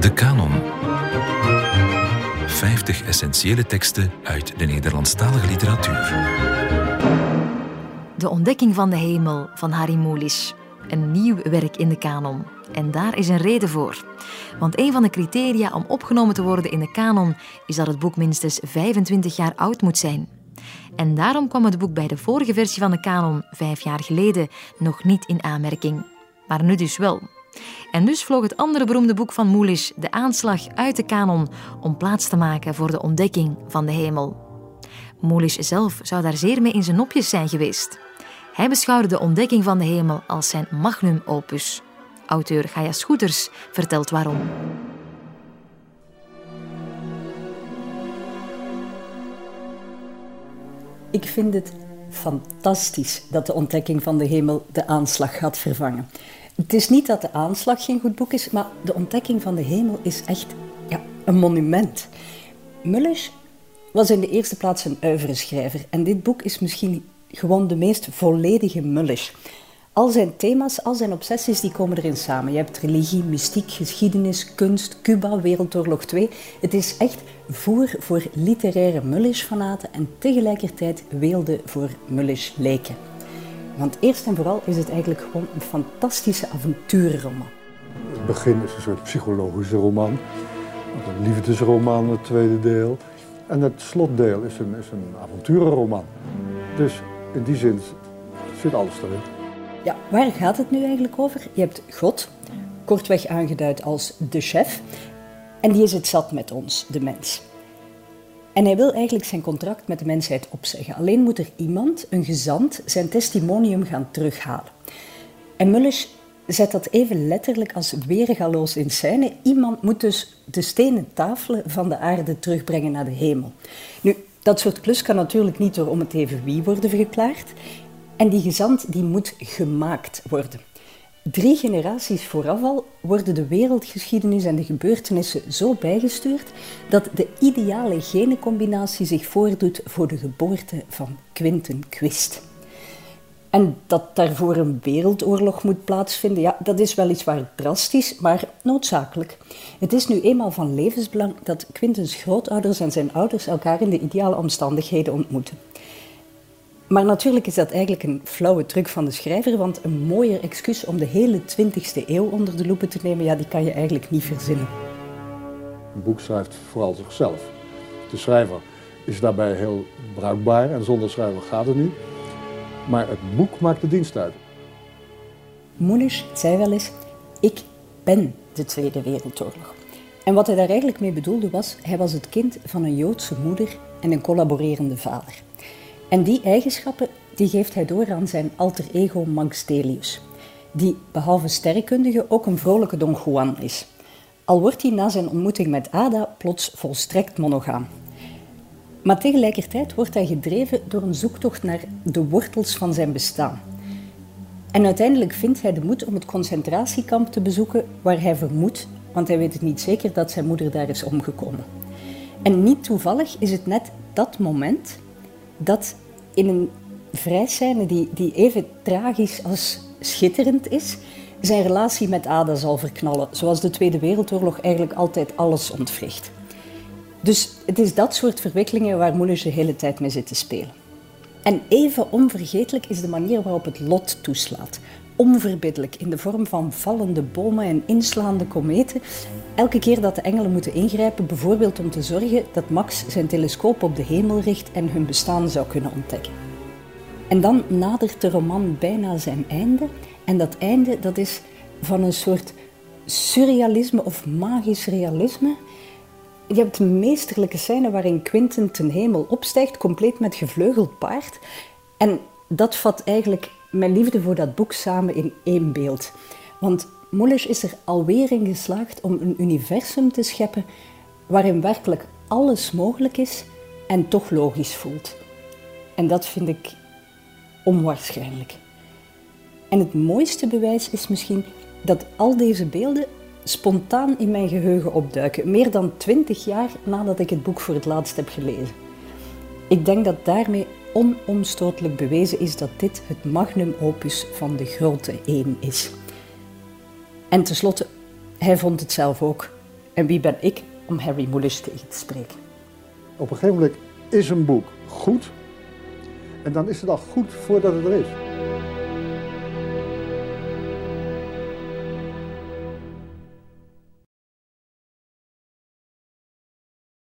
De Canon. 50 essentiële teksten uit de Nederlandstalige literatuur. De ontdekking van de hemel van Harry Mulisch. Een nieuw werk in de kanon. En daar is een reden voor. Want een van de criteria om opgenomen te worden in de kanon is dat het boek minstens 25 jaar oud moet zijn. En daarom kwam het boek bij de vorige versie van de kanon, vijf jaar geleden, nog niet in aanmerking. Maar nu dus wel. En dus vloog het andere beroemde boek van Moelisch, De Aanslag, uit de kanon om plaats te maken voor de ontdekking van de hemel. Moelisch zelf zou daar zeer mee in zijn nopjes zijn geweest. Hij beschouwde de ontdekking van de hemel als zijn magnum opus. Auteur Gaia Scooters vertelt waarom. Ik vind het fantastisch dat de ontdekking van de hemel de aanslag gaat vervangen. Het is niet dat de aanslag geen goed boek is, maar de ontdekking van de hemel is echt ja, een monument. Mullers was in de eerste plaats een schrijver en dit boek is misschien gewoon de meest volledige Mullers. Al zijn thema's, al zijn obsessies, die komen erin samen. Je hebt religie, mystiek, geschiedenis, kunst, Cuba, Wereldoorlog 2. Het is echt voer voor literaire Mulisch-fanaten en tegelijkertijd weelde voor Mulisch-leken. Want eerst en vooral is het eigenlijk gewoon een fantastische avonturenroman. Het begin is een soort psychologische roman. Een liefdesroman, het tweede deel. En het slotdeel is een, is een avonturenroman. Dus in die zin zit alles erin. Ja, waar gaat het nu eigenlijk over? Je hebt God, kortweg aangeduid als de chef, en die is het zat met ons, de mens. En hij wil eigenlijk zijn contract met de mensheid opzeggen. Alleen moet er iemand, een gezant, zijn testimonium gaan terughalen. En Mullers zet dat even letterlijk als weergaloos in scène. Iemand moet dus de stenen tafelen van de aarde terugbrengen naar de hemel. Nu, dat soort klus kan natuurlijk niet door om het even wie worden verklaard. En die gezant die moet gemaakt worden. Drie generaties vooraf al worden de wereldgeschiedenis en de gebeurtenissen zo bijgestuurd dat de ideale genencombinatie zich voordoet voor de geboorte van Quinten Quist. En dat daarvoor een wereldoorlog moet plaatsvinden, ja, dat is weliswaar drastisch, maar noodzakelijk. Het is nu eenmaal van levensbelang dat Quintens grootouders en zijn ouders elkaar in de ideale omstandigheden ontmoeten. Maar natuurlijk is dat eigenlijk een flauwe truc van de schrijver, want een mooier excuus om de hele 20e eeuw onder de loep te nemen, ja, die kan je eigenlijk niet verzinnen. Een boek schrijft vooral zichzelf. De schrijver is daarbij heel bruikbaar en zonder schrijver gaat het niet. Maar het boek maakt de dienst uit. Moenisch zei wel eens, ik ben de Tweede Wereldoorlog. En wat hij daar eigenlijk mee bedoelde was, hij was het kind van een Joodse moeder en een collaborerende vader. En die eigenschappen die geeft hij door aan zijn alter ego Max Delius, die behalve sterrenkundige ook een vrolijke Don Juan is. Al wordt hij na zijn ontmoeting met Ada plots volstrekt monogaam. Maar tegelijkertijd wordt hij gedreven door een zoektocht naar de wortels van zijn bestaan. En uiteindelijk vindt hij de moed om het concentratiekamp te bezoeken waar hij vermoedt, want hij weet het niet zeker, dat zijn moeder daar is omgekomen. En niet toevallig is het net dat moment dat in een vrijscène die, die even tragisch als schitterend is, zijn relatie met Ada zal verknallen, zoals de Tweede Wereldoorlog eigenlijk altijd alles ontwricht. Dus het is dat soort verwikkelingen waar Moelis de hele tijd mee zit te spelen. En even onvergetelijk is de manier waarop het lot toeslaat. Onverbiddelijk, in de vorm van vallende bomen en inslaande kometen. Elke keer dat de engelen moeten ingrijpen, bijvoorbeeld om te zorgen dat Max zijn telescoop op de hemel richt en hun bestaan zou kunnen ontdekken. En dan nadert de roman bijna zijn einde. En dat einde dat is van een soort surrealisme of magisch realisme. Je hebt een meesterlijke scène waarin Quentin ten hemel opstijgt, compleet met gevleugeld paard. En dat vat eigenlijk mijn liefde voor dat boek samen in één beeld. Want Mulisch is er alweer in geslaagd om een universum te scheppen waarin werkelijk alles mogelijk is en toch logisch voelt. En dat vind ik onwaarschijnlijk. En het mooiste bewijs is misschien dat al deze beelden spontaan in mijn geheugen opduiken, meer dan twintig jaar nadat ik het boek voor het laatst heb gelezen. Ik denk dat daarmee onomstotelijk bewezen is dat dit het magnum opus van de grote één is. En tenslotte, hij vond het zelf ook. En wie ben ik om Harry Mulisch tegen te spreken? Op een gegeven moment is een boek goed. En dan is het al goed voordat het er is.